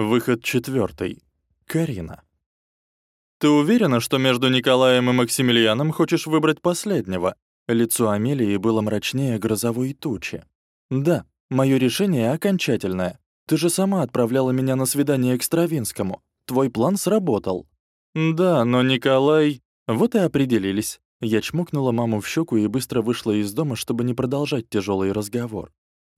Выход четвертый. Карина. «Ты уверена, что между Николаем и Максимилианом хочешь выбрать последнего?» Лицо Амелии было мрачнее грозовой тучи. «Да, моё решение окончательное. Ты же сама отправляла меня на свидание к Стравинскому. Твой план сработал». «Да, но Николай...» Вот и определились. Я чмокнула маму в щеку и быстро вышла из дома, чтобы не продолжать тяжелый разговор.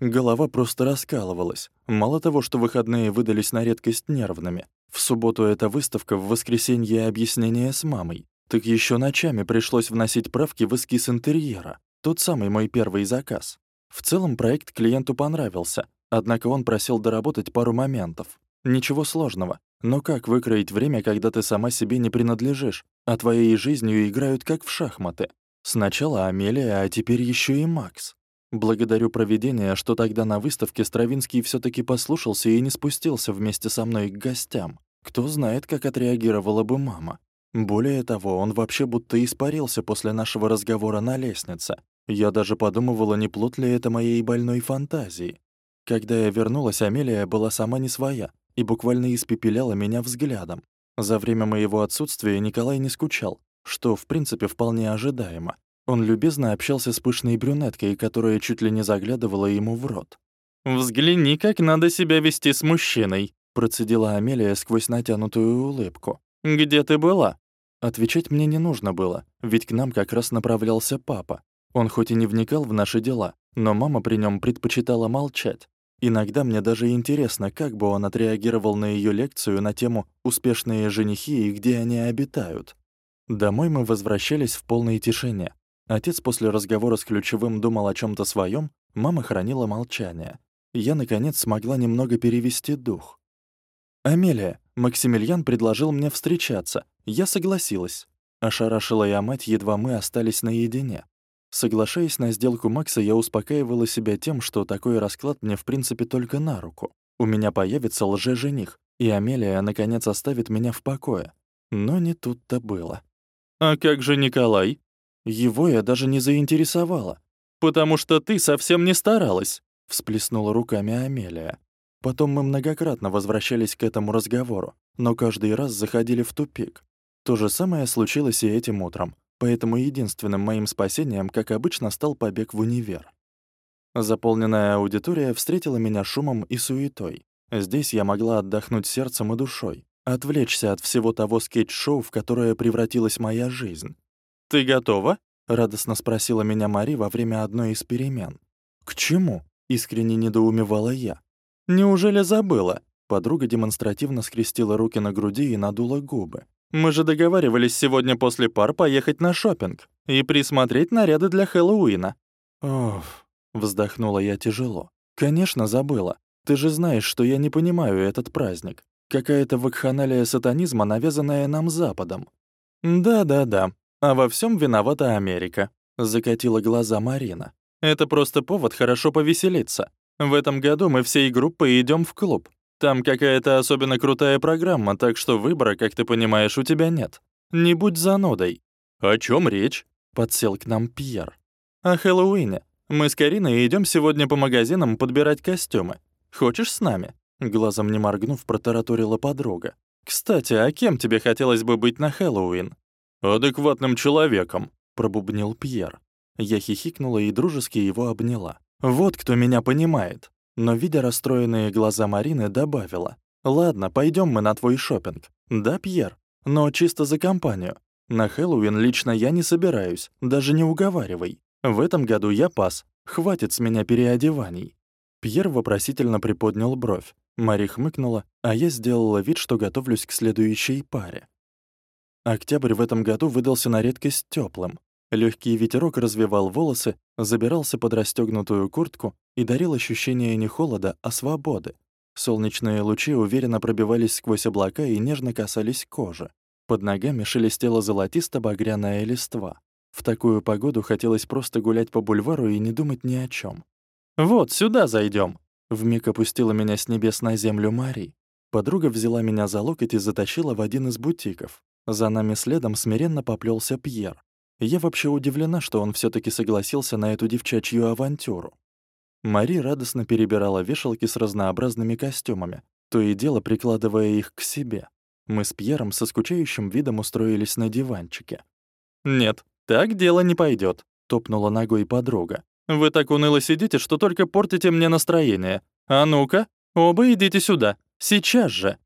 Голова просто раскалывалась. Мало того, что выходные выдались на редкость нервными. В субботу эта выставка, в воскресенье объяснение с мамой. Так еще ночами пришлось вносить правки в эскиз интерьера. Тот самый мой первый заказ. В целом проект клиенту понравился, однако он просил доработать пару моментов. Ничего сложного. Но как выкроить время, когда ты сама себе не принадлежишь, а твоей жизнью играют как в шахматы? Сначала Амелия, а теперь еще и Макс. Благодарю провидение, что тогда на выставке Стравинский все таки послушался и не спустился вместе со мной к гостям. Кто знает, как отреагировала бы мама. Более того, он вообще будто испарился после нашего разговора на лестнице. Я даже подумывала, не плод ли это моей больной фантазии. Когда я вернулась, Амелия была сама не своя и буквально испепеляла меня взглядом. За время моего отсутствия Николай не скучал, что, в принципе, вполне ожидаемо. Он любезно общался с пышной брюнеткой, которая чуть ли не заглядывала ему в рот. «Взгляни, как надо себя вести с мужчиной», — процедила Амелия сквозь натянутую улыбку. «Где ты была?» Отвечать мне не нужно было, ведь к нам как раз направлялся папа. Он хоть и не вникал в наши дела, но мама при нем предпочитала молчать. Иногда мне даже интересно, как бы он отреагировал на ее лекцию на тему «Успешные женихи и где они обитают». Домой мы возвращались в полной тишине. Отец после разговора с ключевым думал о чем то своем, мама хранила молчание. Я, наконец, смогла немного перевести дух. «Амелия, Максимилиан предложил мне встречаться. Я согласилась». Ошарашила я мать, едва мы остались наедине. Соглашаясь на сделку Макса, я успокаивала себя тем, что такой расклад мне в принципе только на руку. У меня появится лже-жених, и Амелия, наконец, оставит меня в покое. Но не тут-то было. «А как же Николай?» Его я даже не заинтересовала. «Потому что ты совсем не старалась», — всплеснула руками Амелия. Потом мы многократно возвращались к этому разговору, но каждый раз заходили в тупик. То же самое случилось и этим утром, поэтому единственным моим спасением, как обычно, стал побег в универ. Заполненная аудитория встретила меня шумом и суетой. Здесь я могла отдохнуть сердцем и душой, отвлечься от всего того скетч-шоу, в которое превратилась моя жизнь. «Ты готова?» — радостно спросила меня Мари во время одной из перемен. «К чему?» — искренне недоумевала я. «Неужели забыла?» Подруга демонстративно скрестила руки на груди и надула губы. «Мы же договаривались сегодня после пар поехать на шопинг и присмотреть наряды для Хэллоуина». «Оф», — вздохнула я тяжело. «Конечно, забыла. Ты же знаешь, что я не понимаю этот праздник. Какая-то вакханалия сатанизма, навязанная нам Западом». «Да-да-да», а во всем виновата Америка», — закатила глаза Марина. «Это просто повод хорошо повеселиться. В этом году мы всей группой идем в клуб. Там какая-то особенно крутая программа, так что выбора, как ты понимаешь, у тебя нет. Не будь занудой». «О чем речь?» — подсел к нам Пьер. «О Хэллоуине. Мы с Кариной идем сегодня по магазинам подбирать костюмы. Хочешь с нами?» Глазом не моргнув, протараторила подруга. «Кстати, а кем тебе хотелось бы быть на Хэллоуин?» «Адекватным человеком», — пробубнил Пьер. Я хихикнула и дружески его обняла. «Вот кто меня понимает». Но, видя расстроенные глаза Марины, добавила. «Ладно, пойдем мы на твой шопинг. Да, Пьер? Но чисто за компанию. На Хэллоуин лично я не собираюсь, даже не уговаривай. В этом году я пас. Хватит с меня переодеваний». Пьер вопросительно приподнял бровь. Мари хмыкнула, а я сделала вид, что готовлюсь к следующей паре. Октябрь в этом году выдался на редкость теплым. Легкий ветерок развивал волосы, забирался под расстегнутую куртку и дарил ощущение не холода, а свободы. Солнечные лучи уверенно пробивались сквозь облака и нежно касались кожи. Под ногами шелестела золотисто-багряная листва. В такую погоду хотелось просто гулять по бульвару и не думать ни о чем. «Вот, сюда зайдем. Вмиг опустила меня с небес на землю Мари. Подруга взяла меня за локоть и затащила в один из бутиков. За нами следом смиренно поплелся Пьер. Я вообще удивлена, что он все таки согласился на эту девчачью авантюру. Мари радостно перебирала вешалки с разнообразными костюмами. то и дело прикладывая их к себе. Мы с Пьером со скучающим видом устроились на диванчике. «Нет, так дело не пойдет, топнула ногой подруга. «Вы так уныло сидите, что только портите мне настроение. А ну-ка, оба идите сюда, сейчас же!»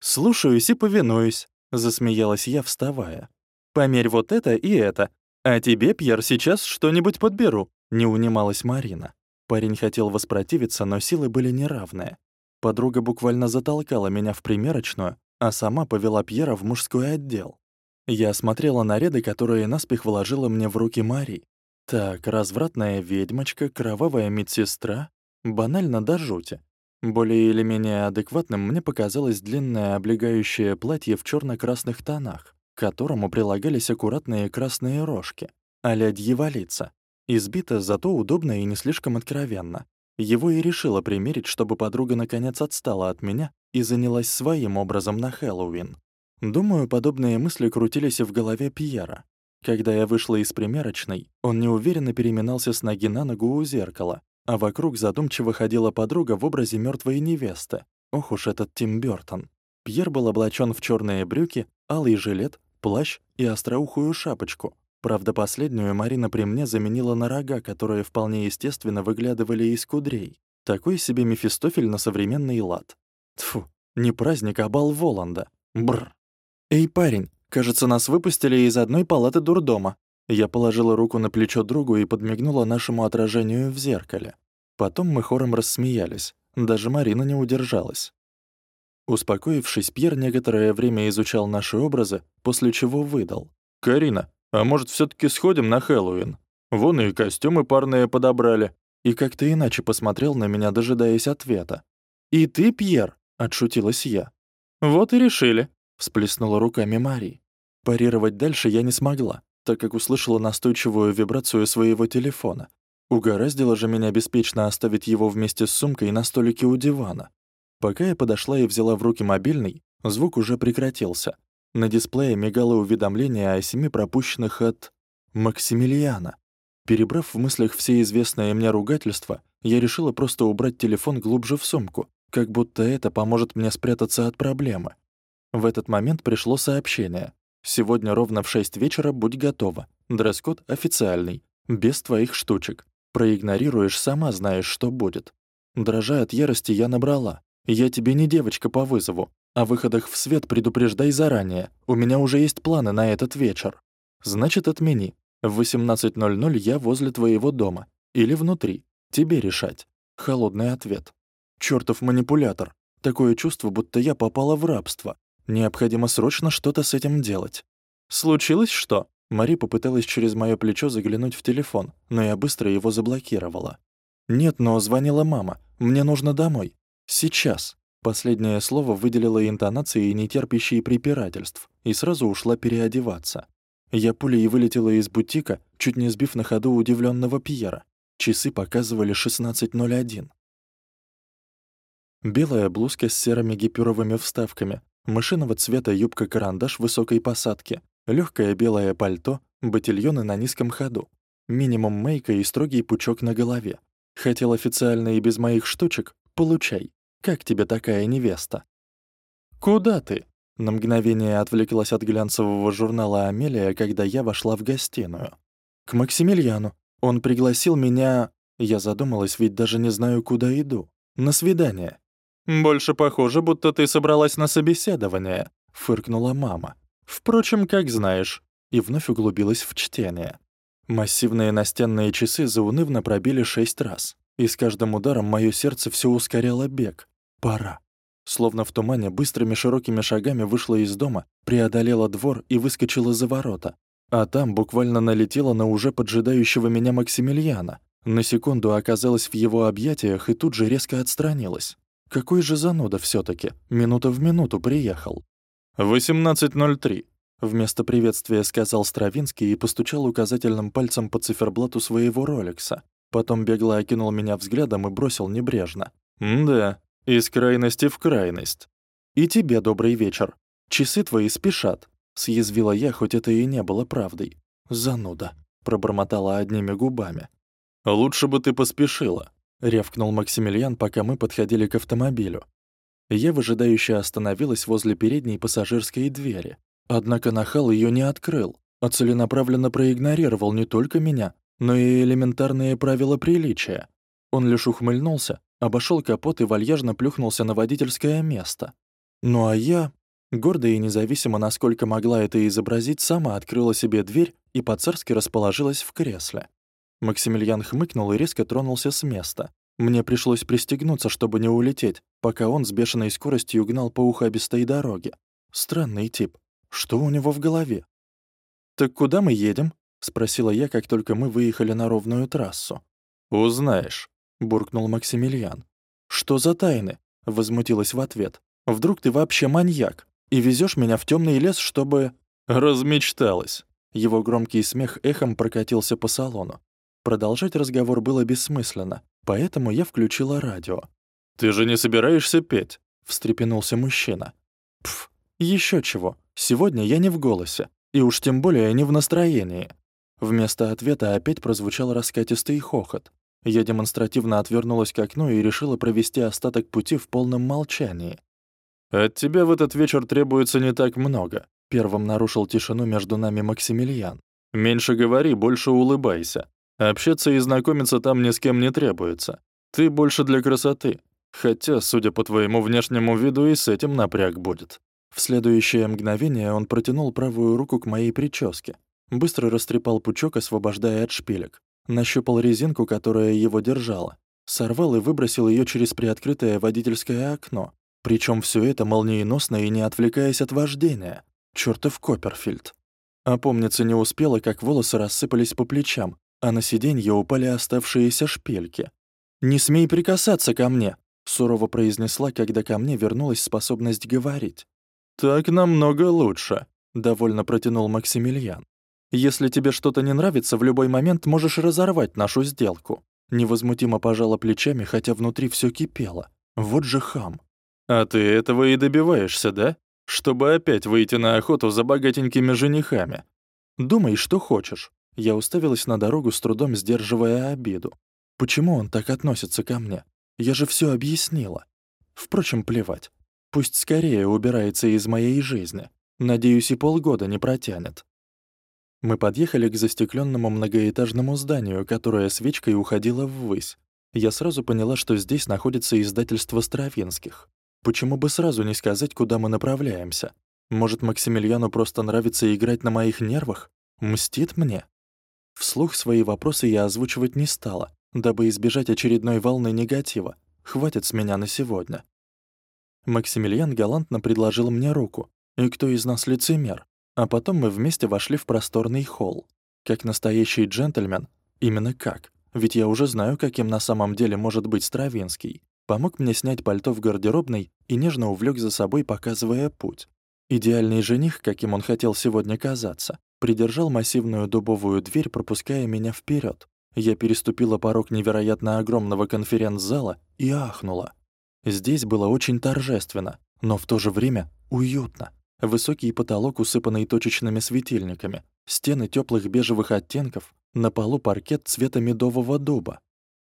«Слушаюсь и повинуюсь», — засмеялась я, вставая. «Померь вот это и это. А тебе, Пьер, сейчас что-нибудь подберу», — не унималась Марина. Парень хотел воспротивиться, но силы были неравные. Подруга буквально затолкала меня в примерочную, а сама повела Пьера в мужской отдел. Я смотрела наряды, которые наспех вложила мне в руки Мари. Так, развратная ведьмочка, кровавая медсестра. Банально до жути. Более или менее адекватным мне показалось длинное облегающее платье в черно красных тонах, к которому прилагались аккуратные красные рожки, а-ля дьяволица. Избито, зато удобно и не слишком откровенно. Его и решила примерить, чтобы подруга наконец отстала от меня и занялась своим образом на Хэллоуин. Думаю, подобные мысли крутились в голове Пьера. Когда я вышла из примерочной, он неуверенно переминался с ноги на ногу у зеркала, а вокруг задумчиво ходила подруга в образе мертвой невесты. Ох уж этот Тим Бёртон. Пьер был облачен в черные брюки, алый жилет, плащ и остроухую шапочку. Правда, последнюю Марина при мне заменила на рога, которые вполне естественно выглядывали из кудрей. Такой себе Мефистофель на современный лад. Тфу, не праздник, а бал Воланда. Бррр. «Эй, парень, кажется, нас выпустили из одной палаты дурдома». Я положила руку на плечо другу и подмигнула нашему отражению в зеркале. Потом мы хором рассмеялись. Даже Марина не удержалась. Успокоившись, Пьер некоторое время изучал наши образы, после чего выдал. «Карина, а может, все таки сходим на Хэллоуин? Вон и костюмы парные подобрали». И как-то иначе посмотрел на меня, дожидаясь ответа. «И ты, Пьер?» — отшутилась я. «Вот и решили», — всплеснула руками Мари. Парировать дальше я не смогла, так как услышала настойчивую вибрацию своего телефона. Угораздило же меня беспечно оставить его вместе с сумкой на столике у дивана. Пока я подошла и взяла в руки мобильный, звук уже прекратился. На дисплее мигало уведомление о семи пропущенных от... Максимилиана. Перебрав в мыслях все известные мне ругательства, я решила просто убрать телефон глубже в сумку, как будто это поможет мне спрятаться от проблемы. В этот момент пришло сообщение. «Сегодня ровно в 6 вечера будь готова. Дресс-код официальный. Без твоих штучек. Проигнорируешь, сама знаешь, что будет». Дрожа от ярости, я набрала. «Я тебе не девочка по вызову. О выходах в свет предупреждай заранее. У меня уже есть планы на этот вечер». «Значит, отмени. В 18.00 я возле твоего дома. Или внутри. Тебе решать». Холодный ответ. Чёртов манипулятор. Такое чувство, будто я попала в рабство. Необходимо срочно что-то с этим делать. «Случилось что?» Мари попыталась через моё плечо заглянуть в телефон, но я быстро его заблокировала. «Нет, но звонила мама. Мне нужно домой. Сейчас». Последнее слово выделило интонации, нетерпящие препирательств, и сразу ушла переодеваться. Я пулей вылетела из бутика, чуть не сбив на ходу удивленного Пьера. Часы показывали 16.01. Белая блузка с серыми гипюровыми вставками, мышиного цвета юбка-карандаш высокой посадки, легкое белое пальто, ботильоны на низком ходу, минимум мейка и строгий пучок на голове. Хотел официально и без моих штучек? Получай. Как тебе такая невеста? «Куда ты?» На мгновение отвлеклась от глянцевого журнала «Амелия», когда я вошла в гостиную. «К Максимилиану. Он пригласил меня...» Я задумалась, ведь даже не знаю, куда иду. «На свидание. «Больше похоже, будто ты собралась на собеседование», — фыркнула мама. «Впрочем, как знаешь». И вновь углубилась в чтение. Массивные настенные часы заунывно пробили шесть раз, и с каждым ударом моё сердце всё ускоряло бег. Пора. Словно в тумане быстрыми широкими шагами вышла из дома, преодолела двор и выскочила за ворота. А там буквально налетела на уже поджидающего меня Максимилиана. На секунду оказалась в его объятиях и тут же резко отстранилась. Какой же зануда все таки Минута в минуту приехал. «18.03», — вместо приветствия сказал Стравинский и постучал указательным пальцем по циферблату своего роликса. Потом бегло окинул меня взглядом и бросил небрежно. «Да, из крайности в крайность. И тебе добрый вечер. Часы твои спешат», — съязвила я, хоть это и не было правдой. «Зануда», — пробормотала одними губами. «Лучше бы ты поспешила», — рявкнул Максимилиан, пока мы подходили к автомобилю. Я выжидающе остановилась возле передней пассажирской двери. Однако нахал ее не открыл, а целенаправленно проигнорировал не только меня, но и элементарные правила приличия. Он лишь ухмыльнулся, обошел капот и вальяжно плюхнулся на водительское место. Ну а я, гордо и независимо, насколько могла это изобразить, сама открыла себе дверь и по-царски расположилась в кресле. Максимилиан хмыкнул и резко тронулся с места. Мне пришлось пристегнуться, чтобы не улететь, пока он с бешеной скоростью гнал по ухабистой дороге. Странный тип. Что у него в голове? «Так куда мы едем?» — спросила я, как только мы выехали на ровную трассу. «Узнаешь», — буркнул Максимилиан. «Что за тайны?» — возмутилась в ответ. «Вдруг ты вообще маньяк и везешь меня в темный лес, чтобы...» «Размечталась». Его громкий смех эхом прокатился по салону. Продолжать разговор было бессмысленно, поэтому я включила радио. «Ты же не собираешься петь?» — встрепенулся мужчина. «Пф, еще чего. Сегодня я не в голосе, и уж тем более не в настроении». Вместо ответа опять прозвучал раскатистый хохот. Я демонстративно отвернулась к окну и решила провести остаток пути в полном молчании. «От тебя в этот вечер требуется не так много», — первым нарушил тишину между нами Максимилиан. «Меньше говори, больше улыбайся. Общаться и знакомиться там ни с кем не требуется. Ты больше для красоты. Хотя, судя по твоему внешнему виду, и с этим напряг будет». В следующее мгновение он протянул правую руку к моей прическе. Быстро растрепал пучок, освобождая от шпилек. Нащупал резинку, которая его держала. Сорвал и выбросил ее через приоткрытое водительское окно. Причем все это молниеносно и не отвлекаясь от вождения. Чёртов Копперфильд. Опомниться не успела, как волосы рассыпались по плечам, а на сиденье упали оставшиеся шпильки. «Не смей прикасаться ко мне!» — сурово произнесла, когда ко мне вернулась способность говорить. «Так намного лучше», — довольно протянул Максимилиан. «Если тебе что-то не нравится, в любой момент можешь разорвать нашу сделку». Невозмутимо пожала плечами, хотя внутри все кипело. Вот же хам. «А ты этого и добиваешься, да? Чтобы опять выйти на охоту за богатенькими женихами. Думай, что хочешь. Я уставилась на дорогу, с трудом сдерживая обиду. Почему он так относится ко мне? Я же все объяснила. Впрочем, плевать. Пусть скорее убирается из моей жизни. Надеюсь, и полгода не протянет. Мы подъехали к застекленному многоэтажному зданию, которое свечкой уходило ввысь. Я сразу поняла, что здесь находится издательство Стравинских. Почему бы сразу не сказать, куда мы направляемся? Может, Максимилиану просто нравится играть на моих нервах? Мстит мне? Вслух свои вопросы я озвучивать не стала, дабы избежать очередной волны негатива. Хватит с меня на сегодня. Максимилиан галантно предложил мне руку. И кто из нас лицемер? А потом мы вместе вошли в просторный холл. Как настоящий джентльмен. Именно как. Ведь я уже знаю, каким на самом деле может быть Стравинский. Помог мне снять пальто в гардеробной и нежно увлек за собой, показывая путь. Идеальный жених, каким он хотел сегодня казаться, придержал массивную дубовую дверь, пропуская меня вперед. Я переступила порог невероятно огромного конференц-зала и ахнула. Здесь было очень торжественно, но в то же время уютно. Высокий потолок, усыпанный точечными светильниками, стены теплых бежевых оттенков, на полу паркет цвета медового дуба.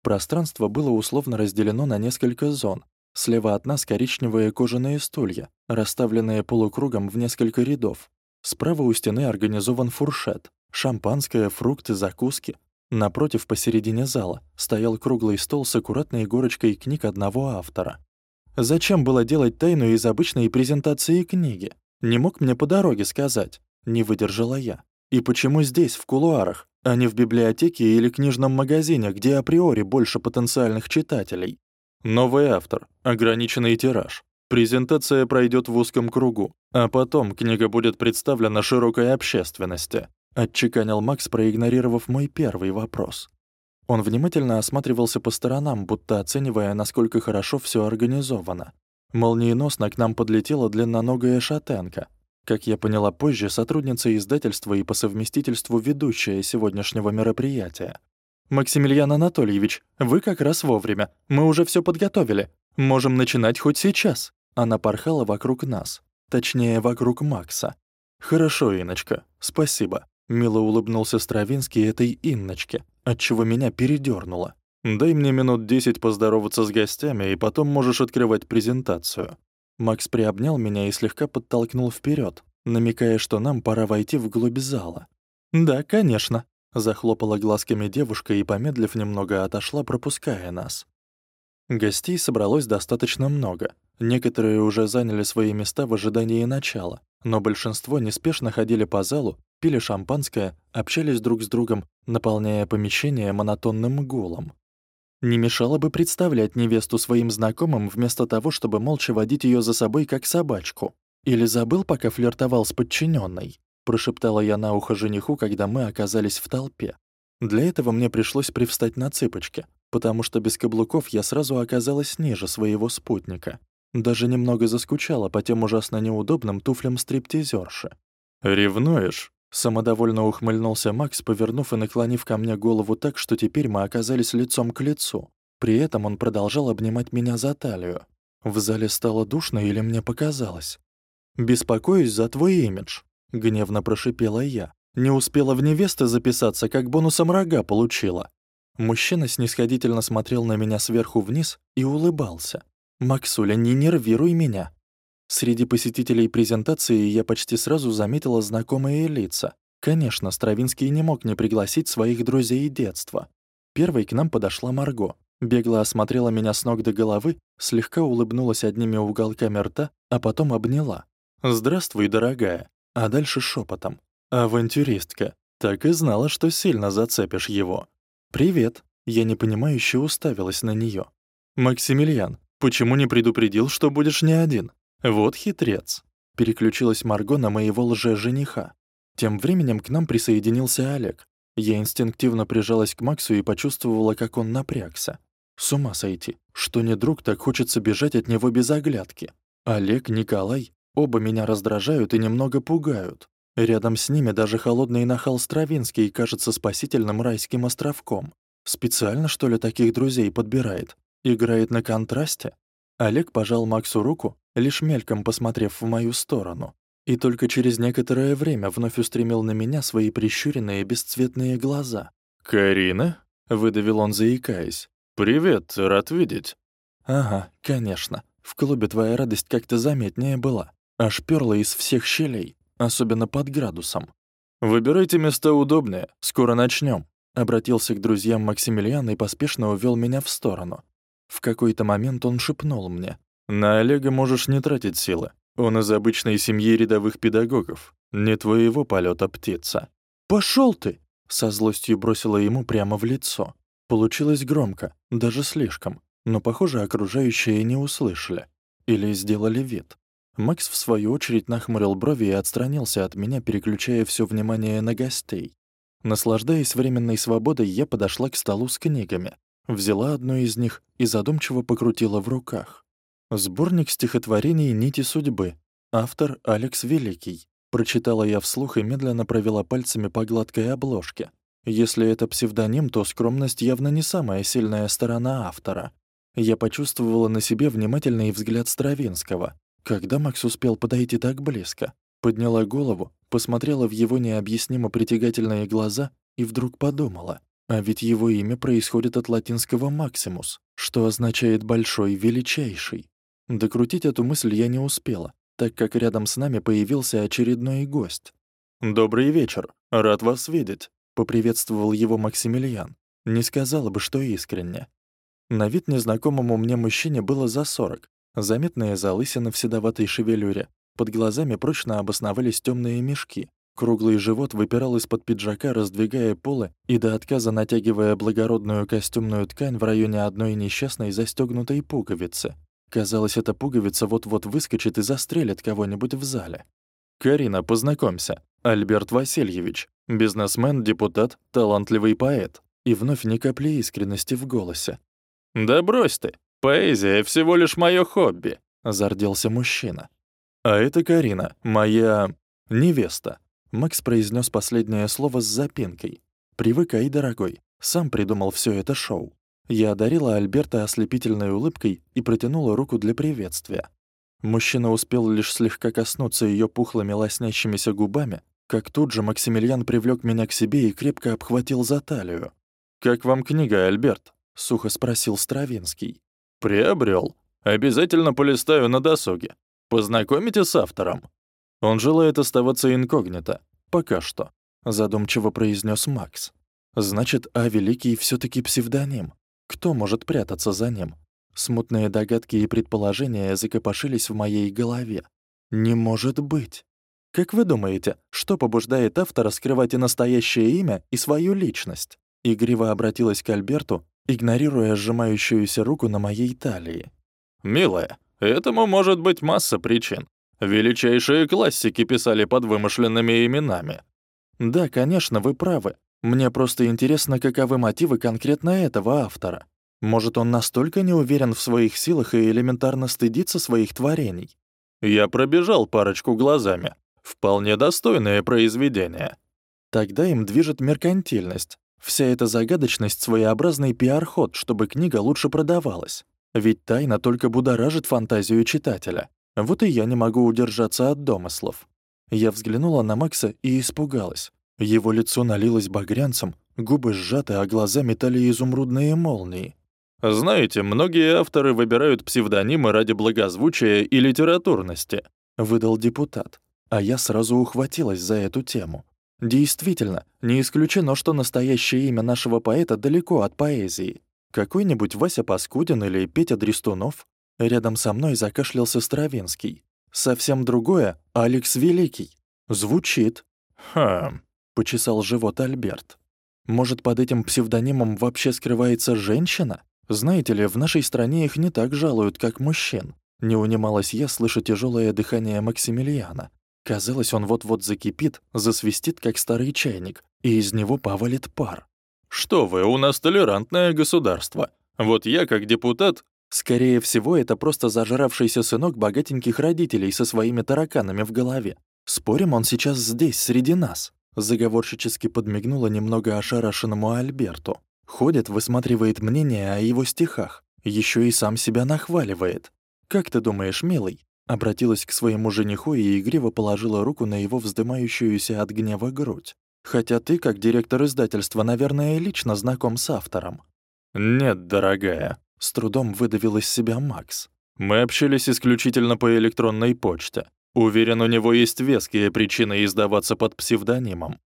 Пространство было условно разделено на несколько зон. Слева от нас коричневые кожаные стулья, расставленные полукругом в несколько рядов. Справа у стены организован фуршет, шампанское, фрукты, закуски. Напротив, посередине зала, стоял круглый стол с аккуратной горочкой книг одного автора. Зачем было делать тайну из обычной презентации книги? Не мог мне по дороге сказать. Не выдержала я. И почему здесь, в кулуарах, а не в библиотеке или книжном магазине, где априори больше потенциальных читателей? Новый автор, ограниченный тираж, Презентация пройдет в узком кругу, а потом книга будет представлена широкой общественности», — отчеканил Макс, проигнорировав мой первый вопрос. Он внимательно осматривался по сторонам, будто оценивая, насколько хорошо все организовано. Молниеносно к нам подлетела длинноногая шатенка. Как я поняла позже, сотрудница издательства и по совместительству ведущая сегодняшнего мероприятия. «Максимилиан Анатольевич, вы как раз вовремя. Мы уже все подготовили. Можем начинать хоть сейчас». Она порхала вокруг нас, точнее, вокруг Макса. «Хорошо, Иночка, спасибо», — мило улыбнулся Стравинский этой Инночке, отчего меня передёрнуло. «Дай мне минут десять поздороваться с гостями, и потом можешь открывать презентацию». Макс приобнял меня и слегка подтолкнул вперед, намекая, что нам пора войти вглубь зала. «Да, конечно», — захлопала глазками девушка и, помедлив немного, отошла, пропуская нас. Гостей собралось достаточно много. Некоторые уже заняли свои места в ожидании начала, но большинство неспешно ходили по залу, пили шампанское, общались друг с другом, наполняя помещение монотонным гулом. Не мешало бы представлять невесту своим знакомым вместо того, чтобы молча водить ее за собой как собачку. Или забыл, пока флиртовал с подчиненной, прошептала я на ухо жениху, когда мы оказались в толпе. Для этого мне пришлось привстать на цыпочки, потому что без каблуков я сразу оказалась ниже своего спутника. Даже немного заскучала по тем ужасно неудобным туфлям стриптизерши. «Ревнуешь?» Самодовольно ухмыльнулся Макс, повернув и наклонив ко мне голову так, что теперь мы оказались лицом к лицу. При этом он продолжал обнимать меня за талию. В зале стало душно или мне показалось? «Беспокоюсь за твой имидж», — гневно прошипела я. «Не успела в невесты записаться, как бонусом рога получила». Мужчина снисходительно смотрел на меня сверху вниз и улыбался. «Максуля, не нервируй меня. Среди посетителей презентации я почти сразу заметила знакомые лица. Конечно, Стравинский не мог не пригласить своих друзей детства. Первой к нам подошла Марго. Бегло осмотрела меня с ног до головы, слегка улыбнулась одними уголками рта, а потом обняла. «Здравствуй, дорогая». А дальше шепотом. «Авантюристка. Так и знала, что сильно зацепишь его». «Привет». Я непонимающе уставилась на нее. «Максимилиан, почему не предупредил, что будешь не один?» «Вот хитрец», — переключилась Марго на моего лже-жениха. Тем временем к нам присоединился Олег. Я инстинктивно прижалась к Максу и почувствовала, как он напрягся. С ума сойти. Что не друг, так хочется бежать от него без оглядки. Олег, Николай, оба меня раздражают и немного пугают. Рядом с ними даже холодный нахал Стравинский кажется спасительным райским островком. Специально, что ли, таких друзей подбирает? Играет на контрасте? Олег пожал Максу руку, лишь мельком посмотрев в мою сторону, и только через некоторое время вновь устремил на меня свои прищуренные бесцветные глаза. «Карина?» — выдавил он, заикаясь. «Привет, рад видеть». «Ага, конечно. В клубе твоя радость как-то заметнее была. Аж пёрла из всех щелей, особенно под градусом». «Выбирайте места удобные, скоро начнем. Обратился к друзьям Максимилиан и поспешно увел меня в сторону. В какой-то момент он шепнул мне. На Олега можешь не тратить силы. Он из обычной семьи рядовых педагогов. Не твоего полета птица. Пошел ты! Со злостью бросила ему прямо в лицо. Получилось громко, даже слишком. Но, похоже, окружающие не услышали. Или сделали вид. Макс, в свою очередь, нахмурил брови и отстранился от меня, переключая все внимание на гостей. Наслаждаясь временной свободой, я подошла к столу с книгами, взяла одну из них и задумчиво покрутила в руках. Сборник стихотворений «Нити судьбы». Автор Алекс Великий. Прочитала я вслух и медленно провела пальцами по гладкой обложке. Если это псевдоним, то скромность явно не самая сильная сторона автора. Я почувствовала на себе внимательный взгляд Стравинского. Когда Макс успел подойти так близко? Подняла голову, посмотрела в его необъяснимо притягательные глаза и вдруг подумала. А ведь его имя происходит от латинского «максимус», что означает «большой, величайший». Докрутить эту мысль я не успела, так как рядом с нами появился очередной гость. «Добрый вечер. Рад вас видеть», — поприветствовал его Максимилиан. Не сказала бы, что искренне. На вид незнакомому мне мужчине было за сорок. Заметные залысины в седоватой шевелюре. Под глазами прочно обосновались темные мешки. Круглый живот выпирал из-под пиджака, раздвигая полы и до отказа натягивая благородную костюмную ткань в районе одной несчастной застегнутой пуговицы. Казалось, эта пуговица вот-вот выскочит и застрелит кого-нибудь в зале. «Карина, познакомься. Альберт Васильевич. Бизнесмен, депутат, талантливый поэт». И вновь ни капли искренности в голосе. «Да брось ты. Поэзия — всего лишь моё хобби», — зарделся мужчина. «А это Карина, моя... невеста». Макс произнес последнее слово с запинкой. «Привыкай, дорогой. Сам придумал все это шоу». Я одарила Альберта ослепительной улыбкой и протянула руку для приветствия. Мужчина успел лишь слегка коснуться ее пухлыми лоснящимися губами, как тут же Максимилиан привлек меня к себе и крепко обхватил за талию. «Как вам книга, Альберт?» — сухо спросил Стравинский. «Приобрел. Обязательно полистаю на досуге. Познакомите с автором. Он желает оставаться инкогнито. Пока что», — задумчиво произнес Макс. «Значит, А Великий все таки псевдоним. Кто может прятаться за ним?» Смутные догадки и предположения закопошились в моей голове. «Не может быть!» Как вы думаете, что побуждает автора скрывать и настоящее имя, и свою личность? Игриво обратилась к Альберту, игнорируя сжимающуюся руку на моей талии. «Милая, этому может быть масса причин. Величайшие классики писали под вымышленными именами». «Да, конечно, вы правы. Мне просто интересно, каковы мотивы конкретно этого автора. Может, он настолько не уверен в своих силах и элементарно стыдится своих творений?» «Я пробежал парочку глазами. Вполне достойное произведение. Тогда им движет меркантильность. Вся эта загадочность — своеобразный пиар-ход, чтобы книга лучше продавалась. Ведь тайна только будоражит фантазию читателя. Вот и я не могу удержаться от домыслов. Я взглянула на Макса и испугалась. Его лицо налилось багрянцем, губы сжаты, а глаза метали изумрудные молнии. «Знаете, многие авторы выбирают псевдонимы ради благозвучия и литературности», — выдал депутат. А я сразу ухватилась за эту тему. Действительно, не исключено, что настоящее имя нашего поэта далеко от поэзии. Какой-нибудь Вася Паскудин или Петя Дрестунов. Рядом со мной закашлялся Стравинский. Совсем другое — Алекс Великий. Звучит. «Хм», — почесал живот Альберт. «Может, под этим псевдонимом вообще скрывается женщина? Знаете ли, в нашей стране их не так жалуют, как мужчин». Не унималась я, слыша тяжелое дыхание Максимилиана. Казалось, он вот-вот закипит, засвистит, как старый чайник, и из него повалит пар. «Что вы, у нас толерантное государство. Вот я, как депутат...» Скорее всего, это просто зажравшийся сынок богатеньких родителей со своими тараканами в голове. Спорим, он сейчас здесь, среди нас. Заговорщически подмигнула немного ошарашенному Альберту. Ходит, высматривает мнение о его стихах. Еще и сам себя нахваливает. Как ты думаешь, милый, Обратилась к своему жениху и игриво положила руку на его вздымающуюся от гнева грудь. «Хотя ты, как директор издательства, наверное, лично знаком с автором». «Нет, дорогая», — с трудом выдавил из себя Макс. «Мы общались исключительно по электронной почте. Уверен, у него есть веские причины издаваться под псевдонимом».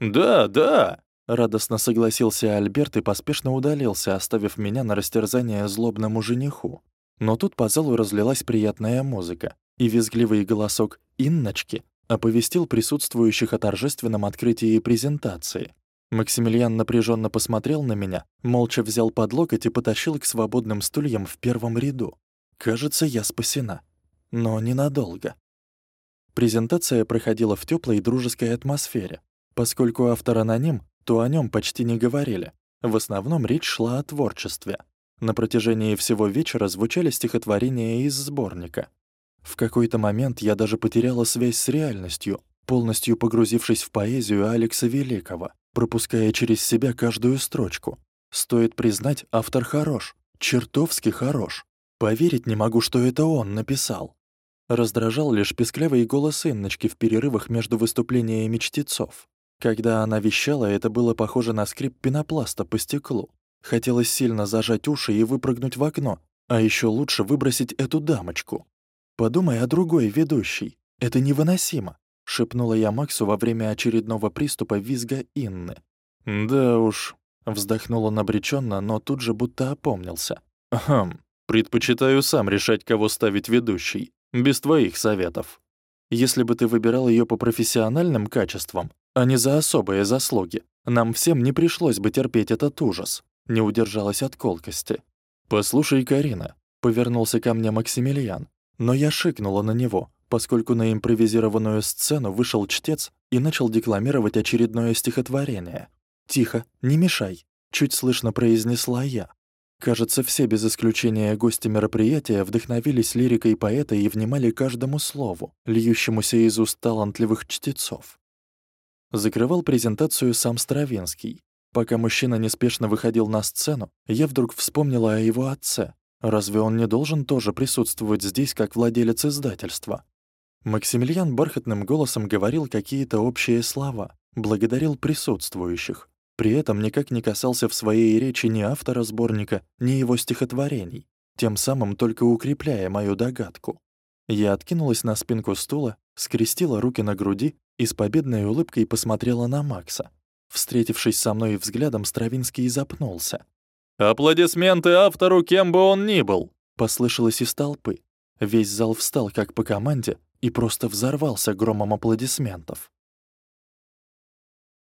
«Да, да», — радостно согласился Альберт и поспешно удалился, оставив меня на растерзание злобному жениху. Но тут по залу разлилась приятная музыка, и визгливый голосок «Инночки» оповестил присутствующих о торжественном открытии презентации. Максимилиан напряженно посмотрел на меня, молча взял под локоть и потащил к свободным стульям в первом ряду. Кажется, я спасена. Но ненадолго. Презентация проходила в теплой дружеской атмосфере. Поскольку автор аноним, то о нем почти не говорили. В основном речь шла о творчестве. На протяжении всего вечера звучали стихотворения из сборника. В какой-то момент я даже потеряла связь с реальностью, полностью погрузившись в поэзию Алекса Великого, пропуская через себя каждую строчку. Стоит признать, автор хорош, чертовски хорош. Поверить не могу, что это он написал. Раздражал лишь песклявый голос Инночки в перерывах между выступлениями чтецов. Когда она вещала, это было похоже на скрип пенопласта по стеклу. Хотелось сильно зажать уши и выпрыгнуть в окно, а еще лучше выбросить эту дамочку. «Подумай о другой ведущей. Это невыносимо», — шепнула я Максу во время очередного приступа визга Инны. «Да уж», — вздохнул он обреченно, но тут же будто опомнился. «Хм, предпочитаю сам решать, кого ставить ведущей, без твоих советов. Если бы ты выбирал ее по профессиональным качествам, а не за особые заслуги, нам всем не пришлось бы терпеть этот ужас не удержалась от колкости. «Послушай, Карина», — повернулся ко мне Максимилиан, но я шикнула на него, поскольку на импровизированную сцену вышел чтец и начал декламировать очередное стихотворение. «Тихо, не мешай», — чуть слышно произнесла я. Кажется, все без исключения гости мероприятия вдохновились лирикой поэта и внимали каждому слову, льющемуся из уст талантливых чтецов. Закрывал презентацию сам Стравинский, Пока мужчина неспешно выходил на сцену, я вдруг вспомнила о его отце. Разве он не должен тоже присутствовать здесь как владелец издательства? Максимилиан бархатным голосом говорил какие-то общие слова, благодарил присутствующих. При этом никак не касался в своей речи ни автора сборника, ни его стихотворений, тем самым только укрепляя мою догадку. Я откинулась на спинку стула, скрестила руки на груди и с победной улыбкой посмотрела на Макса. Встретившись со мной взглядом, Стравинский запнулся. «Аплодисменты автору, кем бы он ни был!» Послышалось из толпы. Весь зал встал как по команде и просто взорвался громом аплодисментов.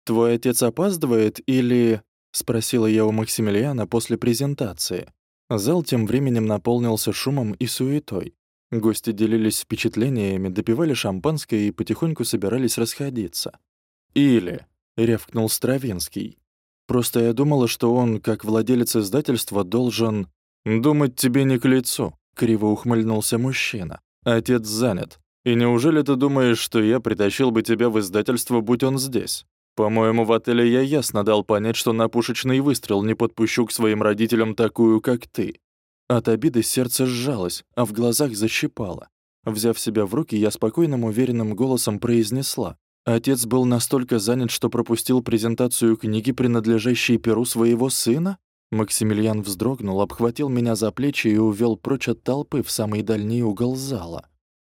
«Твой отец опаздывает или...» — спросила я у Максимилиана после презентации. Зал тем временем наполнился шумом и суетой. Гости делились впечатлениями, допивали шампанское и потихоньку собирались расходиться. «Или...» — рявкнул Стравинский. «Просто я думала, что он, как владелец издательства, должен...» «Думать тебе не к лицу», — криво ухмыльнулся мужчина. «Отец занят. И неужели ты думаешь, что я притащил бы тебя в издательство, будь он здесь? По-моему, в отеле я ясно дал понять, что на пушечный выстрел не подпущу к своим родителям такую, как ты. От обиды сердце сжалось, а в глазах защипало. Взяв себя в руки, я спокойным, уверенным голосом произнесла. Отец был настолько занят, что пропустил презентацию книги, принадлежащей перу своего сына? Максимилиан вздрогнул, обхватил меня за плечи и увел прочь от толпы в самый дальний угол зала.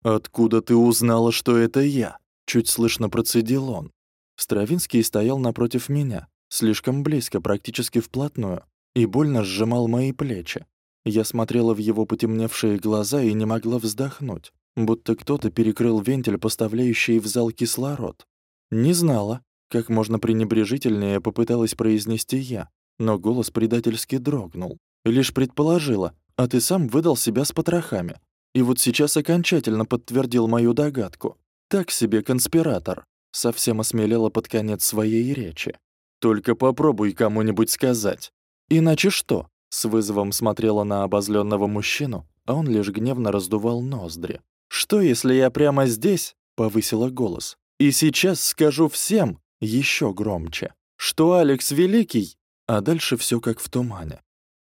«Откуда ты узнала, что это я?» Чуть слышно процедил он. Стравинский стоял напротив меня, слишком близко, практически вплотную, и больно сжимал мои плечи. Я смотрела в его потемневшие глаза и не могла вздохнуть, будто кто-то перекрыл вентиль, поставляющий в зал кислород. Не знала, как можно пренебрежительнее попыталась произнести я, но голос предательски дрогнул. Лишь предположила, а ты сам выдал себя с потрохами. И вот сейчас окончательно подтвердил мою догадку. Так себе конспиратор. Совсем осмелела под конец своей речи. «Только попробуй кому-нибудь сказать. Иначе что?» С вызовом смотрела на обозленного мужчину, а он лишь гневно раздувал ноздри. «Что, если я прямо здесь?» — повысила голос. «И сейчас скажу всем, еще громче, что Алекс Великий!» А дальше все как в тумане.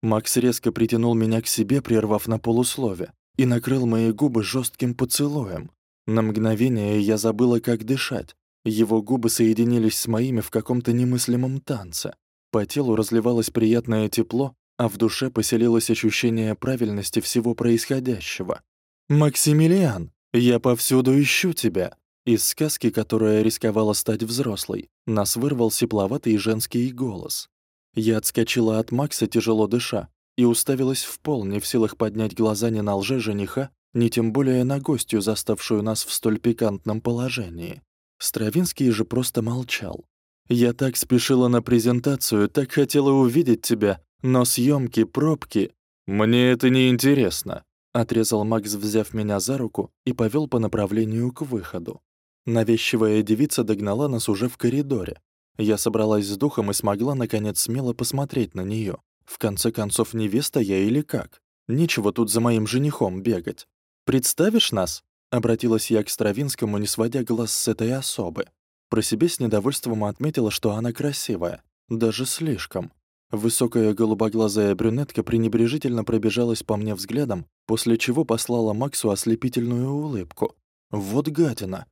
Макс резко притянул меня к себе, прервав на полуслове, и накрыл мои губы жестким поцелуем. На мгновение я забыла, как дышать, его губы соединились с моими в каком-то немыслимом танце. По телу разливалось приятное тепло, а в душе поселилось ощущение правильности всего происходящего. «Максимилиан, я повсюду ищу тебя!» Из сказки, которая рисковала стать взрослой, нас вырвал сепловатый женский голос. Я отскочила от Макса, тяжело дыша, и уставилась в пол, не в силах поднять глаза ни на лже-жениха, ни тем более на гостью, заставшую нас в столь пикантном положении. Стравинский же просто молчал. «Я так спешила на презентацию, так хотела увидеть тебя, но съемки, пробки...» «Мне это не интересно», — отрезал Макс, взяв меня за руку и повел по направлению к выходу. Навещивая девица догнала нас уже в коридоре. Я собралась с духом и смогла, наконец, смело посмотреть на нее. В конце концов, невеста я или как? Нечего тут за моим женихом бегать. «Представишь нас?» Обратилась я к Стравинскому, не сводя глаз с этой особы. Про себя с недовольством отметила, что она красивая. Даже слишком. Высокая голубоглазая брюнетка пренебрежительно пробежалась по мне взглядом, после чего послала Максу ослепительную улыбку. Вот гадина.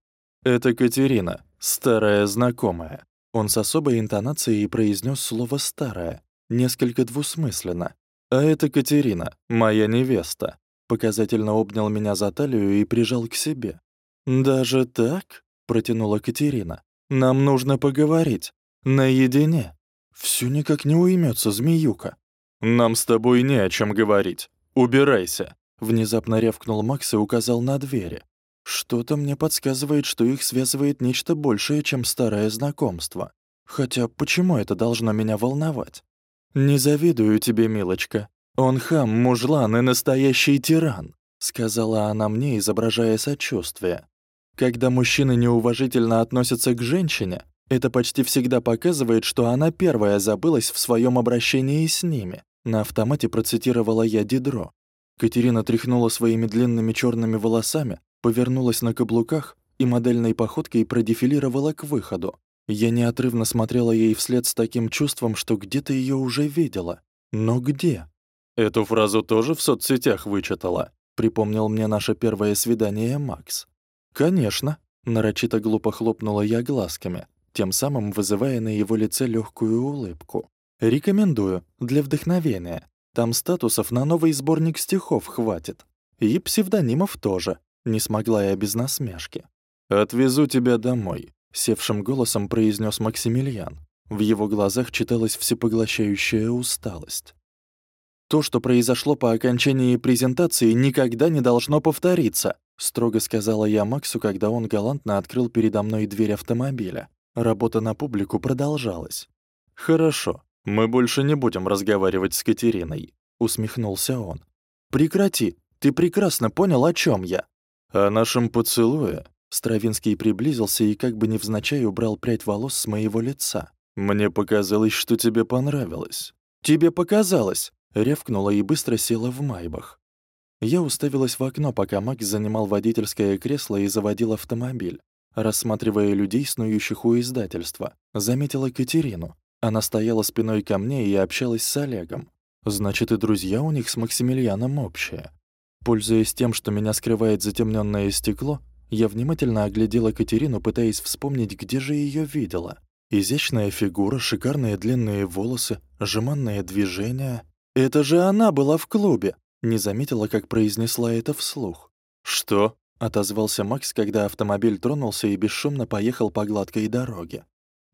«Это Катерина, старая знакомая». Он с особой интонацией произнес слово «старая», несколько двусмысленно. «А это Катерина, моя невеста». Показательно обнял меня за талию и прижал к себе. «Даже так?» — протянула Катерина. «Нам нужно поговорить. Наедине. Всё никак не уймётся, змеюка». «Нам с тобой не о чем говорить. Убирайся!» Внезапно рявкнул Макс и указал на двери. Что-то мне подсказывает, что их связывает нечто большее, чем старое знакомство. Хотя почему это должно меня волновать? «Не завидую тебе, милочка. «Он хам, мужлан и настоящий тиран», — сказала она мне, изображая сочувствие. Когда мужчины неуважительно относятся к женщине, это почти всегда показывает, что она первая забылась в своем обращении с ними. На автомате процитировала я Дидро. Катерина тряхнула своими длинными черными волосами, повернулась на каблуках и модельной походкой продефилировала к выходу. Я неотрывно смотрела ей вслед с таким чувством, что где-то ее уже видела. Но где? «Эту фразу тоже в соцсетях вычитала», — припомнил мне наше первое свидание Макс. «Конечно», — нарочито глупо хлопнула я глазками, тем самым вызывая на его лице легкую улыбку. «Рекомендую, для вдохновения. Там статусов на новый сборник стихов хватит. И псевдонимов тоже. Не смогла я без насмешки. «Отвезу тебя домой», — севшим голосом произнес Максимилиан. В его глазах читалась всепоглощающая усталость. «То, что произошло по окончании презентации, никогда не должно повториться», строго сказала я Максу, когда он галантно открыл передо мной дверь автомобиля. Работа на публику продолжалась. «Хорошо, мы больше не будем разговаривать с Катериной», усмехнулся он. «Прекрати, ты прекрасно понял, о чем я». «О нашем поцелуе?» Стравинский приблизился и как бы невзначай убрал прядь волос с моего лица. «Мне показалось, что тебе понравилось». «Тебе показалось!» — ревкнула и быстро села в майбах. Я уставилась в окно, пока Макс занимал водительское кресло и заводил автомобиль. Рассматривая людей, снующих у издательства, заметила Катерину. Она стояла спиной ко мне и общалась с Олегом. Значит, и друзья у них с Максимилианом общие. Пользуясь тем, что меня скрывает затемненное стекло, я внимательно оглядела Катерину, пытаясь вспомнить, где же ее видела. Изящная фигура, шикарные длинные волосы, жеманные движения. Это же она была в клубе. Не заметила, как произнесла это вслух. «Что?» — отозвался Макс, когда автомобиль тронулся и бесшумно поехал по гладкой дороге.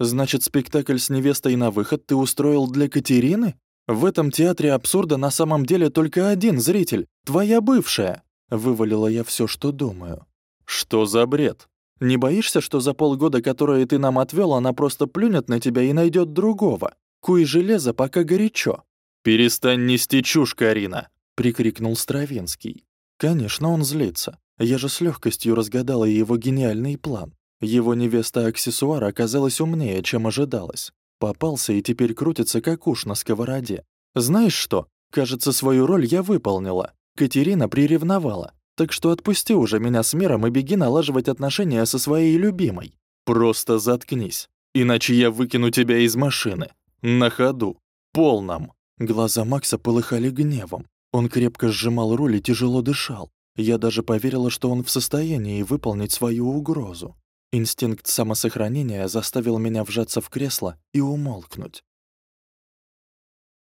«Значит, спектакль с невестой на выход ты устроил для Катерины? В этом театре абсурда на самом деле только один зритель — твоя бывшая!» Вывалила я все, что думаю. «Что за бред?» Не боишься, что за полгода, которые ты нам отвёл, она просто плюнет на тебя и найдёт другого? Куй железо, пока горячо». «Перестань нести чушь, Карина!» — прикрикнул Стравинский. «Конечно, он злится. Я же с легкостью разгадала его гениальный план. Его невеста-аксессуар оказалась умнее, чем ожидалось. Попался и теперь крутится, как уж на сковороде. Знаешь что? Кажется, свою роль я выполнила. Катерина приревновала. Так что отпусти уже меня с миром и беги налаживать отношения со своей любимой. Просто заткнись, иначе я выкину тебя из машины. На ходу. Полном. Глаза Макса полыхали гневом. Он крепко сжимал руль и тяжело дышал. Я даже поверила, что он в состоянии выполнить свою угрозу. Инстинкт самосохранения заставил меня вжаться в кресло и умолкнуть.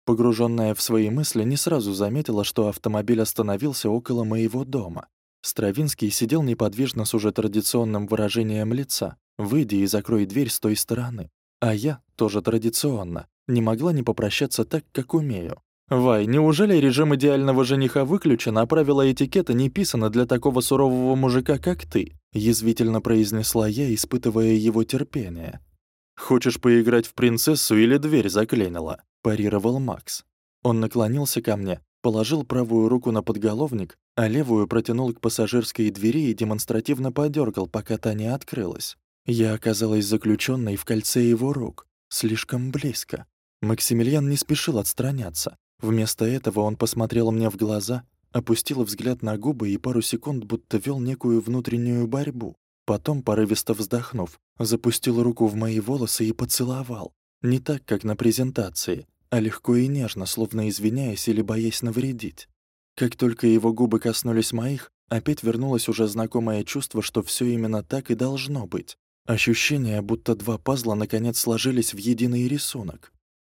Погруженная в свои мысли, не сразу заметила, что автомобиль остановился около моего дома. Стравинский сидел неподвижно с уже традиционным выражением лица. «Выйди и закрой дверь с той стороны». А я, тоже традиционно, не могла не попрощаться так, как умею. «Вай, неужели режим идеального жениха выключен, а правила этикета не писаны для такого сурового мужика, как ты?» Язвительно произнесла я, испытывая его терпение. «Хочешь поиграть в принцессу или дверь заклинила?» Парировал Макс. Он наклонился ко мне, положил правую руку на подголовник, а левую протянул к пассажирской двери и демонстративно подергал, пока та не открылась. Я оказалась заключенной в кольце его рук, слишком близко. Максимилиан не спешил отстраняться. Вместо этого он посмотрел мне в глаза, опустил взгляд на губы и пару секунд будто вел некую внутреннюю борьбу. Потом, порывисто вздохнув, запустил руку в мои волосы и поцеловал. Не так, как на презентации, а легко и нежно, словно извиняясь или боясь навредить. Как только его губы коснулись моих, опять вернулось уже знакомое чувство, что все именно так и должно быть. Ощущение, будто два пазла наконец сложились в единый рисунок.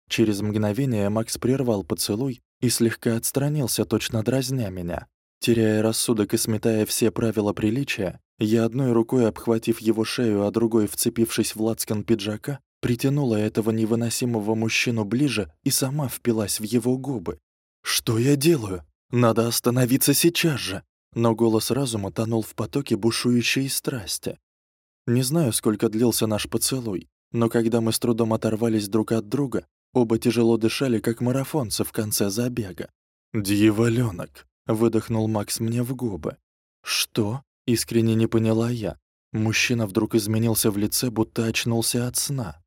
Через мгновение Макс прервал поцелуй и слегка отстранился, точно дразня меня. Теряя рассудок и сметая все правила приличия, я одной рукой обхватив его шею, а другой вцепившись в лацкан пиджака, притянула этого невыносимого мужчину ближе и сама впилась в его губы. «Что я делаю? Надо остановиться сейчас же!» Но голос разума тонул в потоке бушующей страсти. Не знаю, сколько длился наш поцелуй, но когда мы с трудом оторвались друг от друга, оба тяжело дышали, как марафонцы в конце забега. «Дьяволёнок!» — выдохнул Макс мне в губы. «Что?» — искренне не поняла я. Мужчина вдруг изменился в лице, будто очнулся от сна.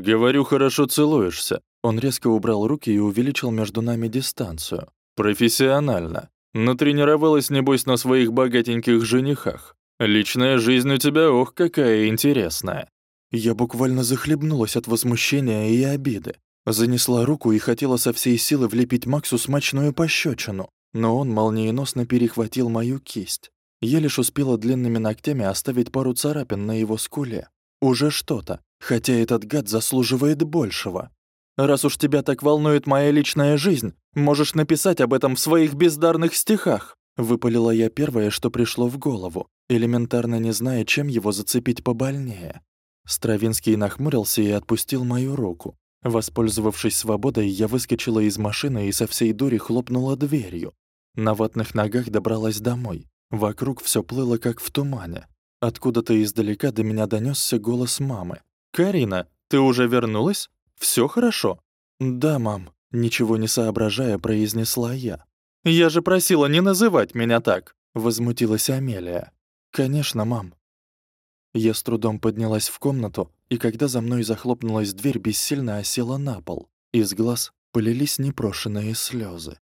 «Говорю, хорошо целуешься». Он резко убрал руки и увеличил между нами дистанцию. «Профессионально. Натренировалась, небось, на своих богатеньких женихах. Личная жизнь у тебя, ох, какая интересная». Я буквально захлебнулась от возмущения и обиды. Занесла руку и хотела со всей силы влепить Максу смачную пощечину, но он молниеносно перехватил мою кисть. Я лишь успела длинными ногтями оставить пару царапин на его скуле. Уже что-то, хотя этот гад заслуживает большего. Раз уж тебя так волнует моя личная жизнь, можешь написать об этом в своих бездарных стихах. Выпалила я первое, что пришло в голову, элементарно не зная, чем его зацепить побольнее. Стравинский нахмурился и отпустил мою руку. Воспользовавшись свободой, я выскочила из машины и со всей дури хлопнула дверью. На ватных ногах добралась домой. Вокруг всё плыло, как в тумане. Откуда-то издалека до меня донёсся голос мамы. «Карина, ты уже вернулась? Всё хорошо?» «Да, мам», — ничего не соображая, произнесла я. «Я же просила не называть меня так!» — возмутилась Амелия. «Конечно, мам». Я с трудом поднялась в комнату, и когда за мной захлопнулась дверь, бессильно осела на пол. Из глаз полились непрошенные слезы.